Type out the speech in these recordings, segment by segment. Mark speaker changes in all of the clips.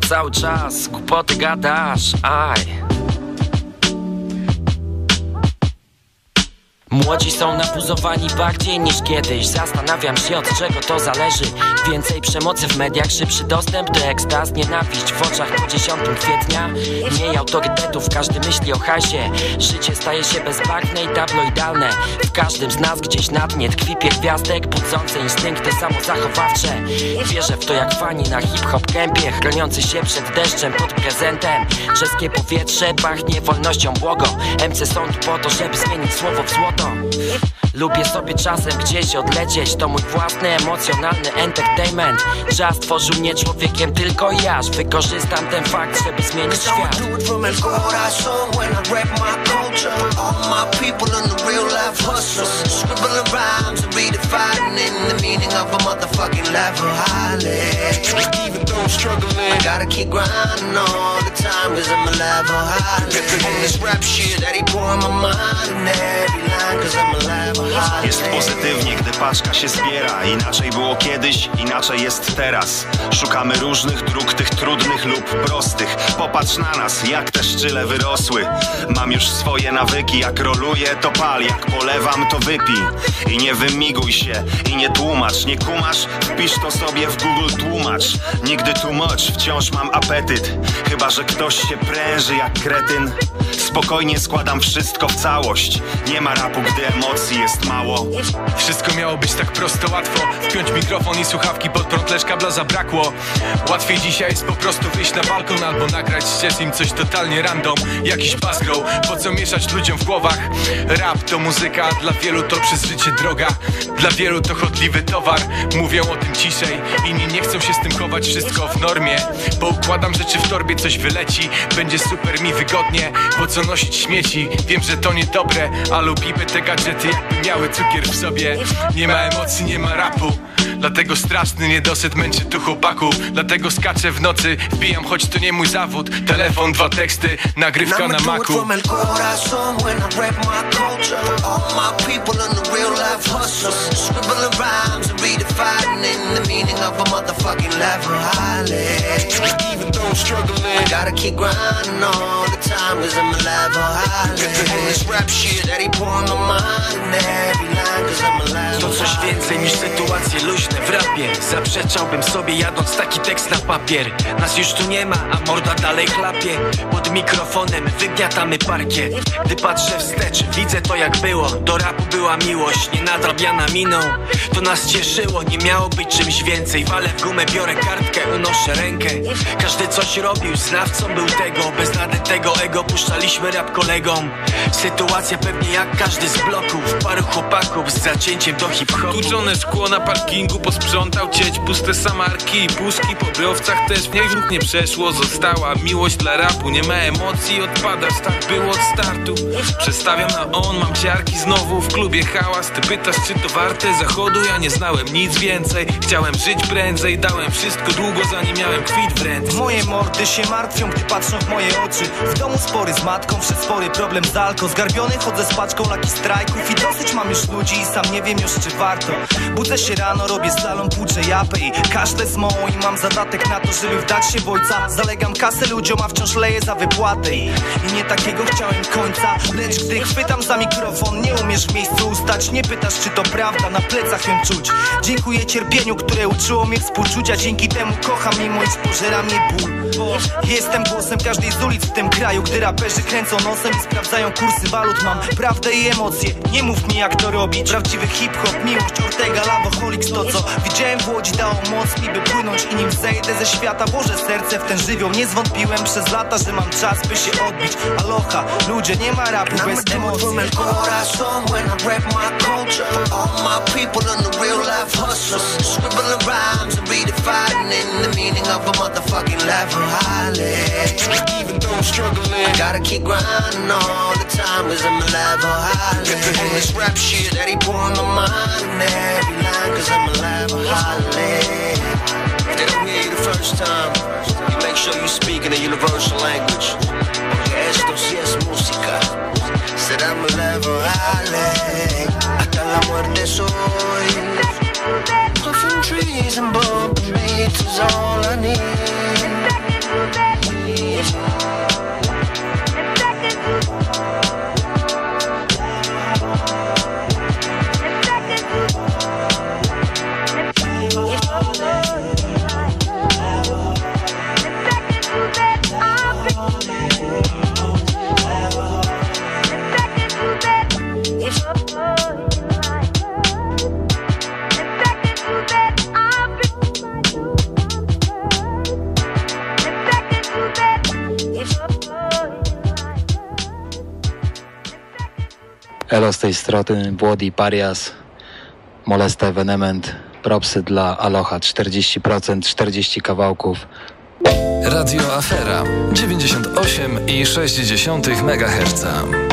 Speaker 1: cały czas, głupoty gadasz, aj Młodzi są napuzowani bardziej niż kiedyś. Zastanawiam się od czego to zależy. Więcej przemocy w mediach, szybszy dostęp do ekstaz Nienawiść w oczach po 10 kwietnia. Mniej autorytetów, każdy myśli o hajsie Życie staje się bezbarwne i tabloidalne. W każdym z nas gdzieś na dnie tkwi pierwiastek Budzące instynkty samozachowawcze. Wierzę w to jak fani na hip-hop kępie Chroniący się przed deszczem pod prezentem. Czeskie powietrze pachnie wolnością błogo. MC są tu po to, żeby zmienić słowo w złoto Lubię sobie czasem gdzieś odlecieć To mój własny emocjonalny entertainment. Jazz stworzył mnie człowiekiem tylko ja Wykorzystam ten fakt, żeby zmienić świat Even though I'm struggling I gotta keep grinding all the time Cause I'm a level high This rap shit. That he pour in my mind And every line Cause I'm a level high Jest pozytywnie, gdy paczka się zbiera. Inaczej było kiedyś, inaczej jest teraz. Szukamy różnych dróg, tych trudnych lub prostych. Popatrz na nas, jak te szczyle wyrosły. Mam już swoje nawyki, jak roluję to pal Jak polewam to wypij. I nie wymiguj się, i nie tłumacz Nie kumasz? Wpisz to sobie w Google tłumacz. Nigdy much, wciąż mam apetyt. Chyba, że ktoś się pręży jak kretyn. Spokojnie składam wszystko w całość. Nie ma rapu, gdy emocji jest mało.
Speaker 2: Wszystko miało być tak prosto, łatwo. Wpiąć mikrofon i słuchawki pod prąd, lecz kabla zabrakło. Łatwiej dzisiaj jest po prostu wyjść na balkon Albo nagrać ścież im coś totalnie random. Jakiś basgrow, po co mieszać ludziom w głowach. Rap to muzyka, dla wielu to przez życie droga. Dla wielu to chodliwy towar. Mówią o tym ciszej, inni nie chcą się z tym chować Wszystko w normie, bo układam rzeczy w torbie Coś wyleci, będzie super mi wygodnie Po co nosić śmieci, wiem, że to niedobre A lubimy te gadżety jakby miały cukier w sobie. Nie ma emocji, nie ma rapu Dlatego straszny niedosyt męczy tu chłopaków. Dlatego skaczę w nocy, wbijam choć to nie mój zawód. Telefon, dwa teksty, nagrywka na maku.
Speaker 1: Even though I'm struggling I gotta keep grinding. All the time Cause I'm a level high. This rap shit that he pouring my mind. And every line Cause I'm a level To coś więcej niż sytuacje luźne w rapie. Zaprzeczałbym sobie jadąc taki tekst na papier. Nas już tu nie ma, a morda dalej chlapie Pod mikrofonem wygniatamy parkiet. Gdy patrzę wstecz, widzę to jak było. Do rapu była miłość, nie nadrabiana miną. To nas cieszyło, nie miało być czymś więcej. Walę w gumę, biorę kartkę, unoszę rękę. Każdy coś robił, znawcą był tego. Bez nadętego ego puszczaliśmy rap kolegom. Sytuacja pewnie jak każdy z bloków. Paru chłopaków z zacięciem do hip-hopu.
Speaker 3: Tłuczone szkło na parkingu posprzątał cieć Puste samarki. I puszki po browcach też W niej nie przeszło, została miłość dla rapu Nie ma emocji, odpadasz, tak było od startu Przestawiam na on, mam ciarki znowu. W klubie hałas, ty pytasz czy to warte zachodu? Ja nie znałem nic więcej Chciałem żyć prędzej, dałem wszystko długo zanim miałem kwit w ręce.
Speaker 4: Moje mordy się martwią, gdy patrzą w moje oczy. W domu spory z matką, przez spory problem z alko. Zgarbiony chodzę z paczką laki strajków I dosyć mam już ludzi i sam nie wiem już czy warto. Budzę się rano, robię slalom, płuczę japę I kaszlę z mołą i mam zadatek na to, żeby wdać się w ojca. Zalegam kasę ludziom, a wciąż leję za wypłatę I, I nie takiego chciałem końca Lecz gdy chwytam za mikrofon, nie umiesz w miejscu ustać. Nie pytasz czy to prawda, na plecach ją czuć. Dziękuję cierpieniu, które uczyło mnie współczucia. Dzięki temu kocham mimo iż pożera mnie ból Jestem głosem każdej z ulic w tym kraju Gdy raperzy kręcą nosem i sprawdzają kursy walut. Mam prawdę i emocje, nie mów mi jak to robić. Prawdziwy hip-hop, miłość, Ortega, Laboholics To co? Widziałem w Łodzi dało moc mi by płynąć I nim zejdę ze świata, włożę serce w ten żywioł. Nie zwątpiłem przez lata, że mam czas by się odbić. Aloha, ludzie, nie ma rapu bez emocji.
Speaker 1: All my people on the real life hustles Scribbling rhymes and redefining the meaning of a motherfucking level Even though I'm struggling I gotta keep grinding all the time Cause I'm a level rap shit that he my mind. And every line Cause I'm a level high don't the first time make sure you speak in universal language. Esto sí es música. Será mi level la muerte trees and beats is all I need
Speaker 5: today. Strony, Włody Parias, Molesta Evenement, propsy dla Aloha, 40%, 40 kawałków.
Speaker 6: Radio Afera, 98,6 MHz.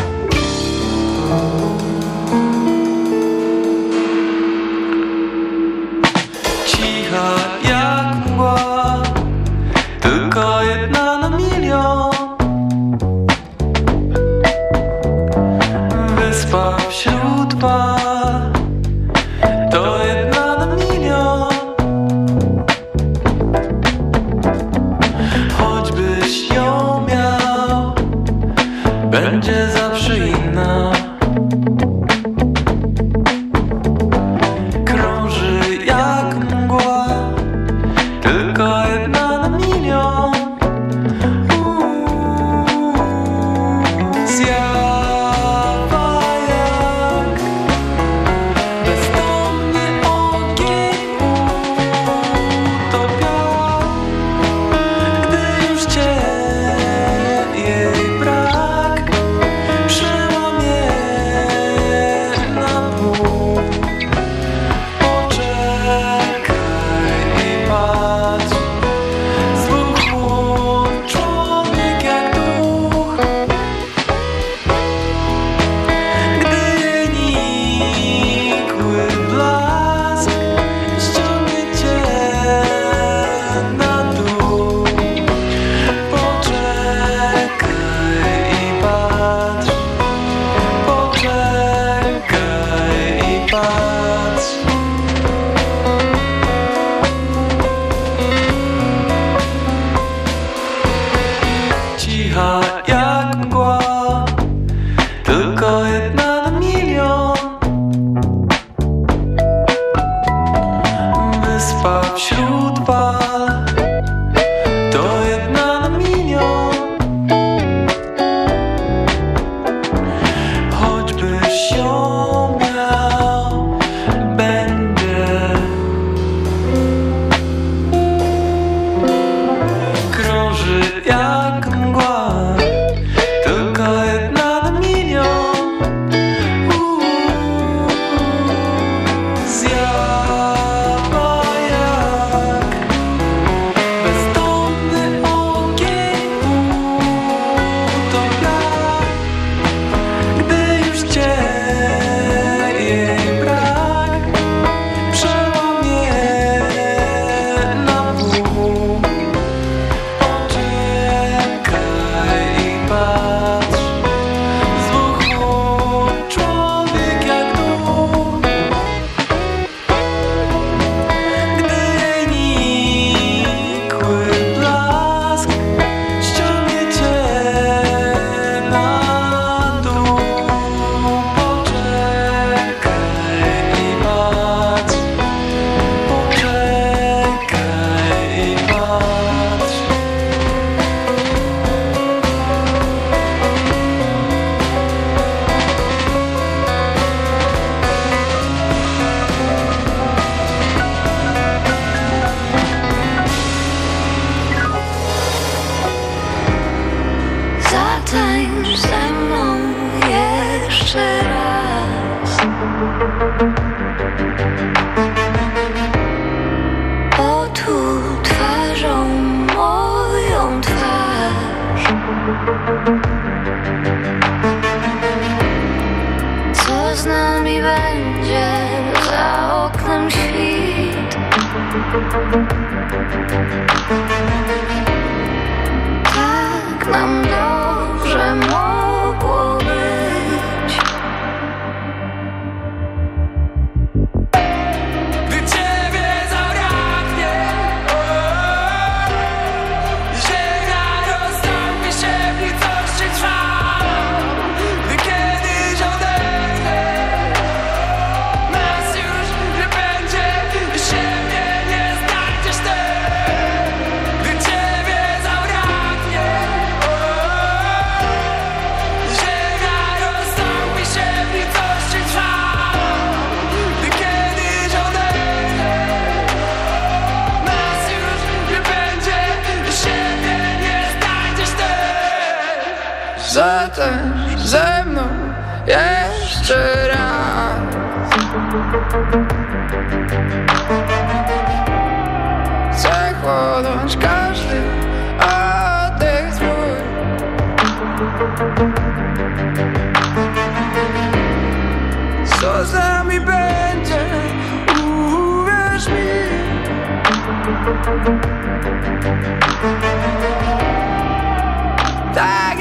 Speaker 7: Tak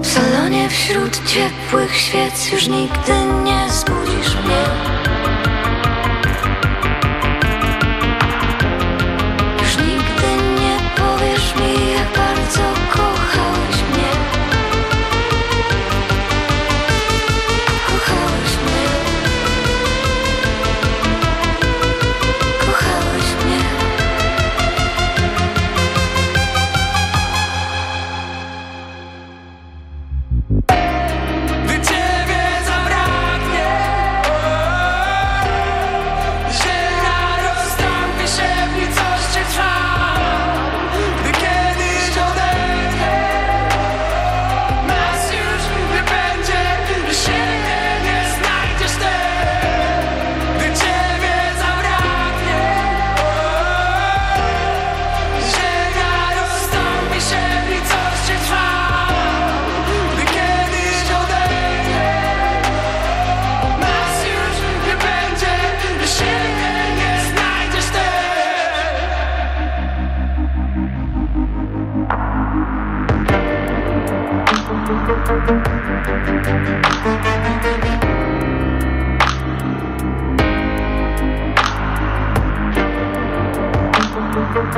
Speaker 6: W salonie wśród ciepłych świec już nigdy nie zbudzisz mnie
Speaker 8: Thank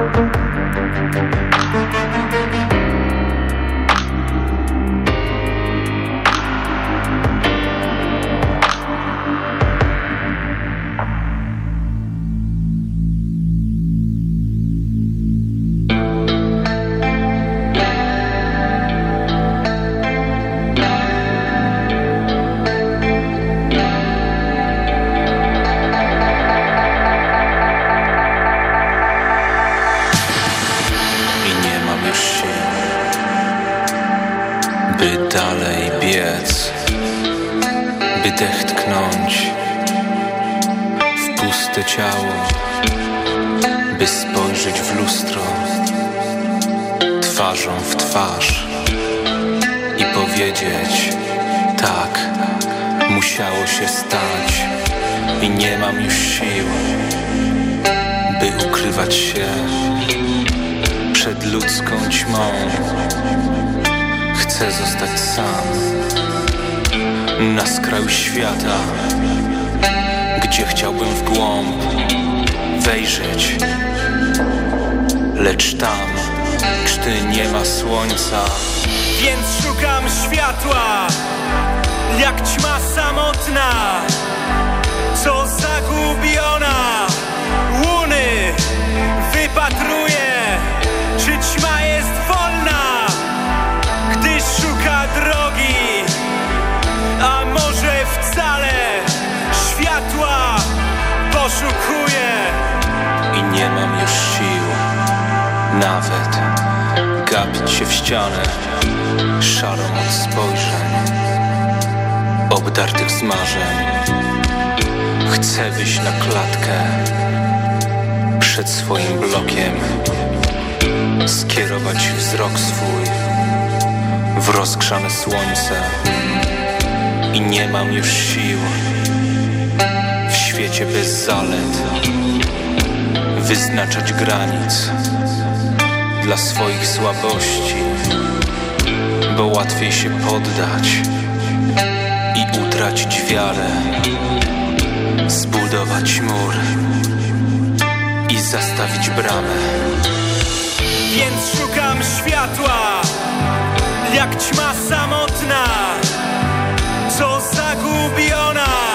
Speaker 8: you. Się
Speaker 7: stać i nie mam już sił, by ukrywać się przed ludzką ćmą. Chcę zostać sam na skraju świata, gdzie chciałbym w głąb wejrzeć. Lecz tam, gdy nie ma słońca,
Speaker 9: Więc szukam światła Jak ćma samotna Co zagubiona. Łuny Wypatruję Czy ćma jest wolna Gdy szuka drogi A może wcale Światła Poszukuje.
Speaker 7: I nie mam już sił nawet gapić się w ścianę szarą od spojrzeń obdartych z marzeń chcę wyjść na klatkę przed swoim blokiem skierować wzrok swój w rozgrzane słońce i nie mam już sił w świecie bez zalet wyznaczać granic dla swoich słabości, bo łatwiej się poddać utracić wiarę, zbudować mur i zastawić bramę.
Speaker 9: Więc szukam światła Jak ćma samotna Co zagubiona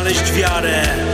Speaker 10: odnaleźć wiarę.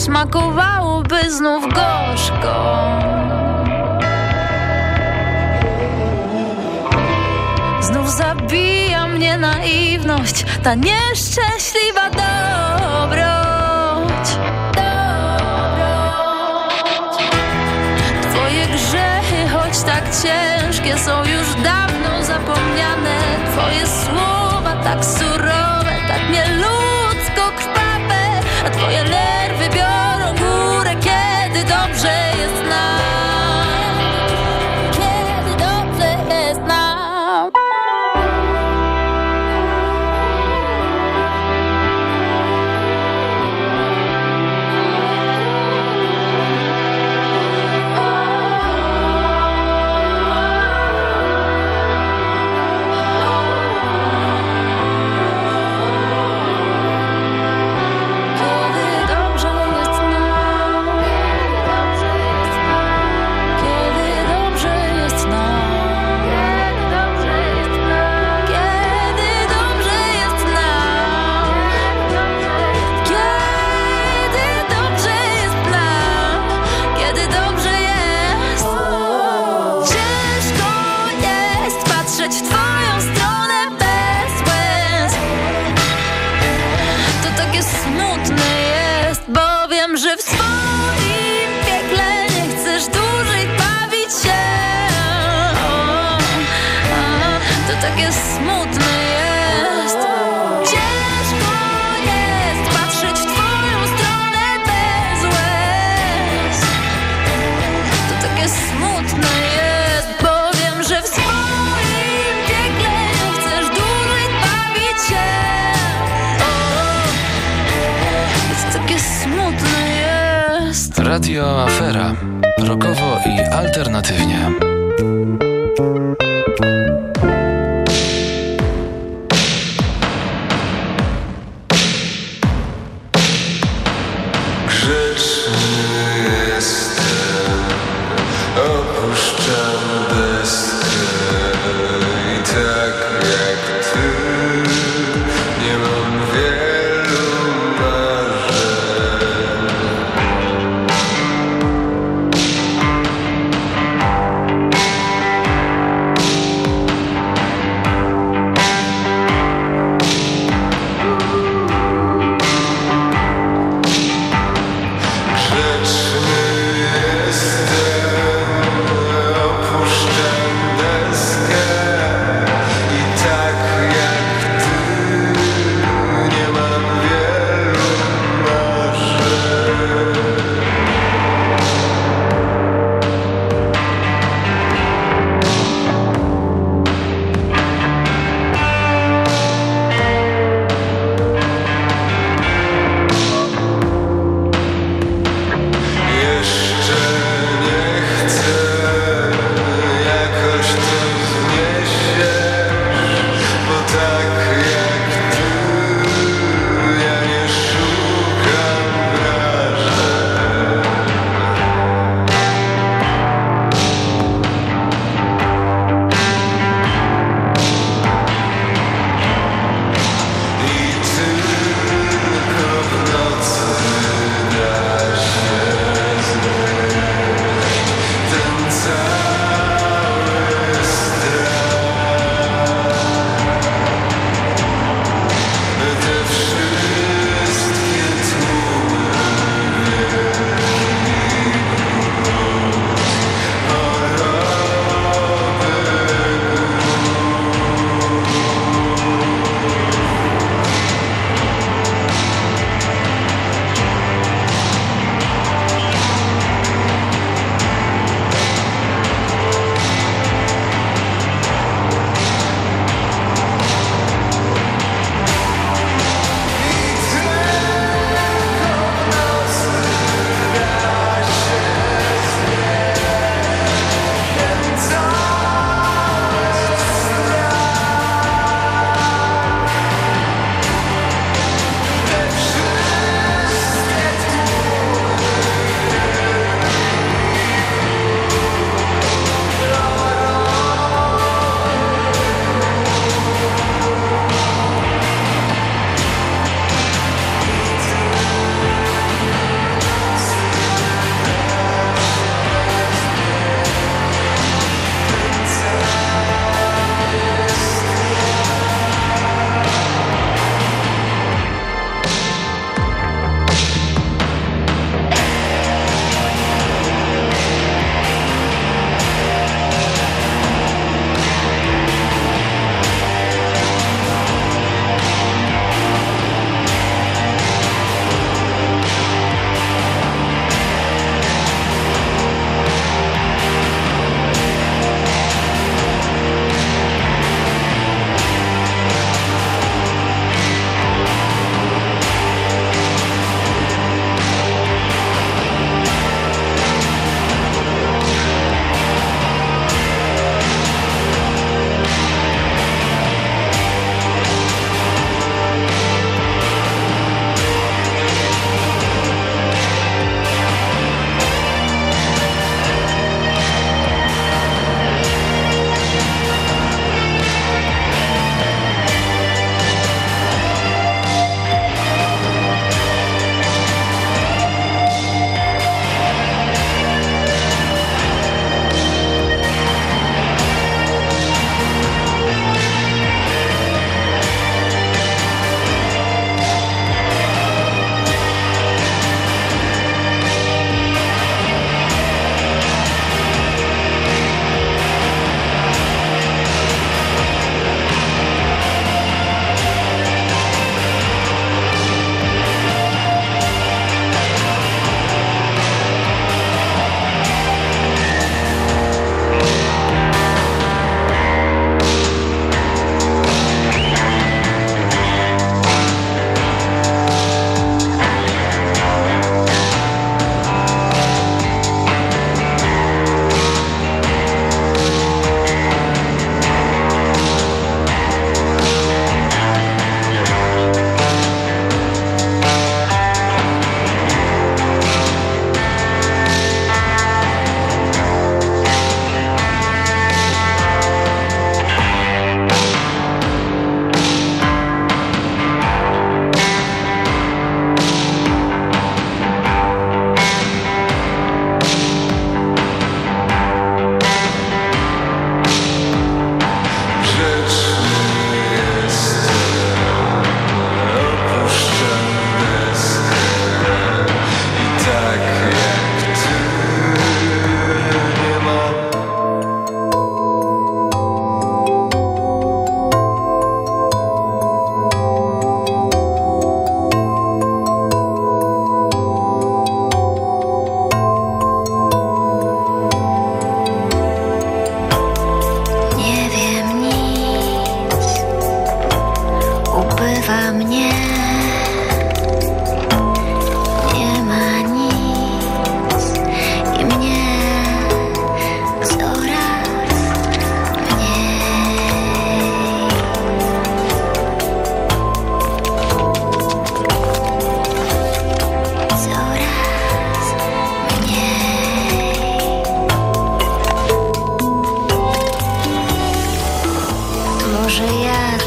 Speaker 10: smakowałoby znów gorzko. Znów zabija mnie naiwność Ta nieszczęśliwa dobroć. Dobroć. Twoje grzechy, choć tak ciężkie Są już dawno zapomniane. Twoje słowa tak surowe Tak nieludzko krwawe A twoje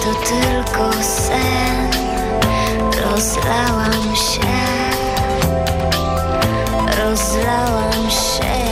Speaker 10: to tylko sen. Rozlałam się. Rozlałam się.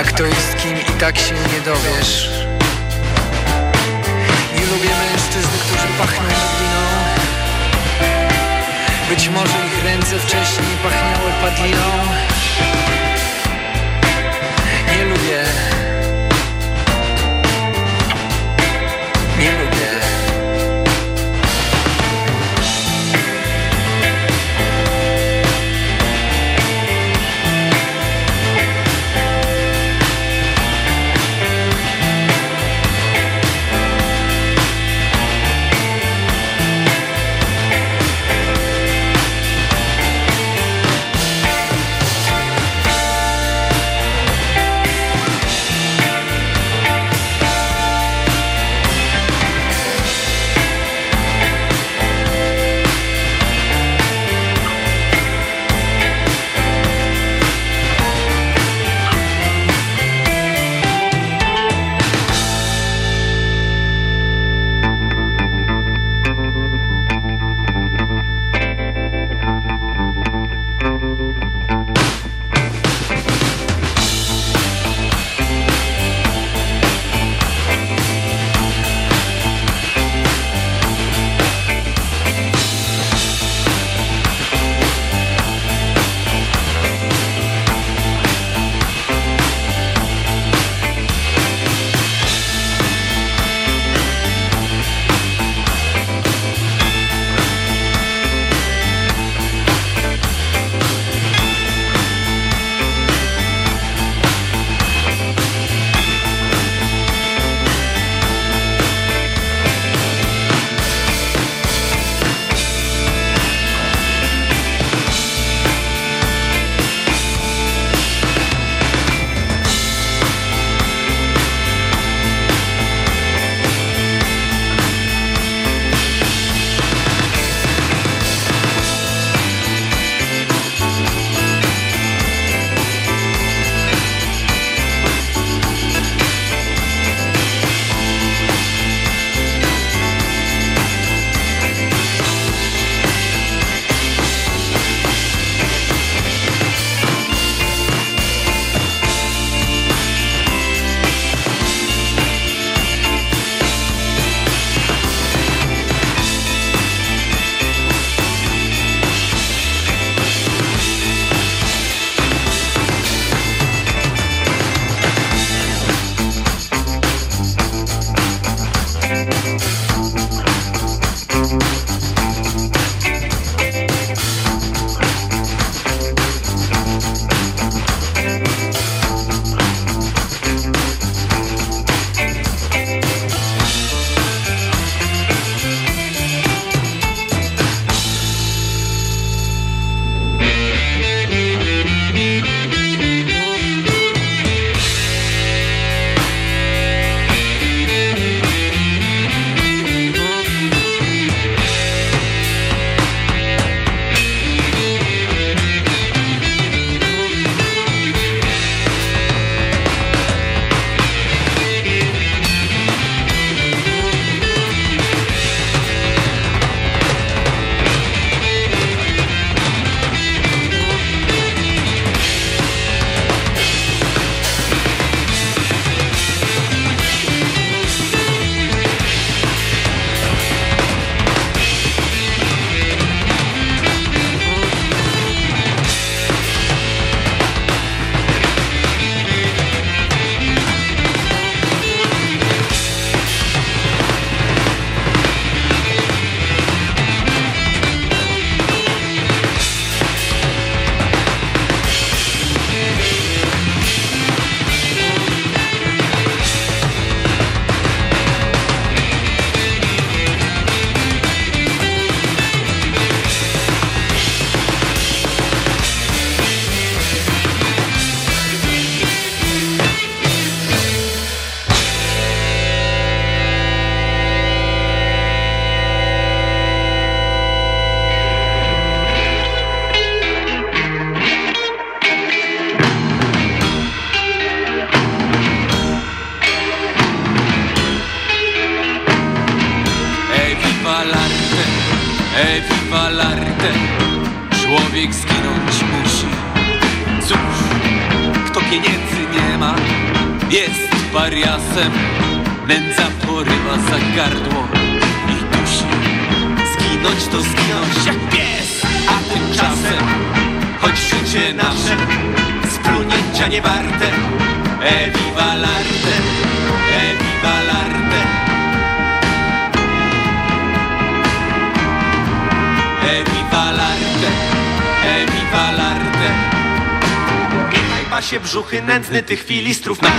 Speaker 11: A
Speaker 12: kto i kim i tak się nie dowiesz. Nie lubię mężczyzn, którzy pachną padliną Być może ich ręce wcześniej pachniały padliną.
Speaker 13: nędzny tych filistrów. Na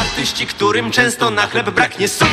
Speaker 13: artyści, którym często na chleb braknie soli.